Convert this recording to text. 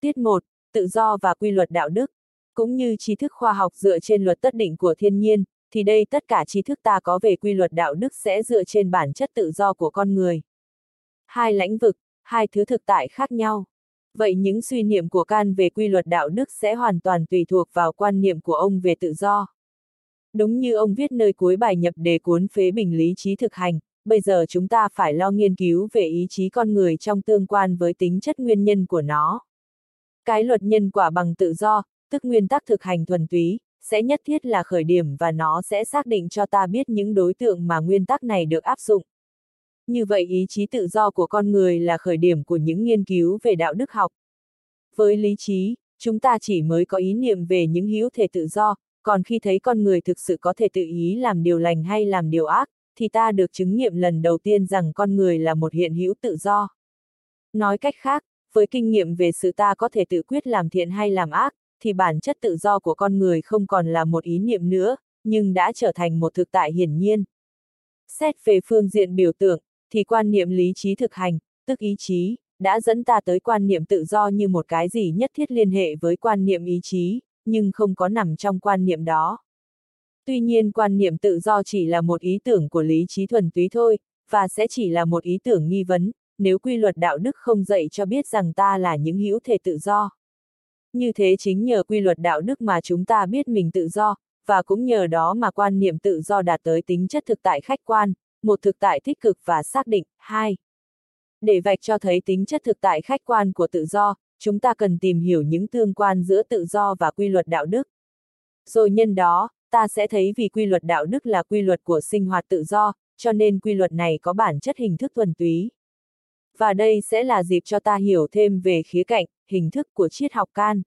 Tiết 1. Tự do và quy luật đạo đức. Cũng như tri thức khoa học dựa trên luật tất định của thiên nhiên, thì đây tất cả tri thức ta có về quy luật đạo đức sẽ dựa trên bản chất tự do của con người. Hai lãnh vực, hai thứ thực tại khác nhau. Vậy những suy niệm của Can về quy luật đạo đức sẽ hoàn toàn tùy thuộc vào quan niệm của ông về tự do. Đúng như ông viết nơi cuối bài nhập đề cuốn phế bình lý trí thực hành, bây giờ chúng ta phải lo nghiên cứu về ý chí con người trong tương quan với tính chất nguyên nhân của nó. Cái luật nhân quả bằng tự do, tức nguyên tắc thực hành thuần túy, sẽ nhất thiết là khởi điểm và nó sẽ xác định cho ta biết những đối tượng mà nguyên tắc này được áp dụng. Như vậy ý chí tự do của con người là khởi điểm của những nghiên cứu về đạo đức học. Với lý trí, chúng ta chỉ mới có ý niệm về những hữu thể tự do, còn khi thấy con người thực sự có thể tự ý làm điều lành hay làm điều ác, thì ta được chứng nghiệm lần đầu tiên rằng con người là một hiện hữu tự do. Nói cách khác, với kinh nghiệm về sự ta có thể tự quyết làm thiện hay làm ác, thì bản chất tự do của con người không còn là một ý niệm nữa, nhưng đã trở thành một thực tại hiển nhiên. Xét về phương diện biểu tượng, thì quan niệm lý trí thực hành, tức ý chí, đã dẫn ta tới quan niệm tự do như một cái gì nhất thiết liên hệ với quan niệm ý chí, nhưng không có nằm trong quan niệm đó. Tuy nhiên quan niệm tự do chỉ là một ý tưởng của lý trí thuần túy thôi, và sẽ chỉ là một ý tưởng nghi vấn, nếu quy luật đạo đức không dạy cho biết rằng ta là những hữu thể tự do. Như thế chính nhờ quy luật đạo đức mà chúng ta biết mình tự do, và cũng nhờ đó mà quan niệm tự do đạt tới tính chất thực tại khách quan, một thực tại tích cực và xác định. hai Để vạch cho thấy tính chất thực tại khách quan của tự do, chúng ta cần tìm hiểu những tương quan giữa tự do và quy luật đạo đức. Rồi nhân đó, ta sẽ thấy vì quy luật đạo đức là quy luật của sinh hoạt tự do, cho nên quy luật này có bản chất hình thức thuần túy. Và đây sẽ là dịp cho ta hiểu thêm về khía cạnh, hình thức của triết học can.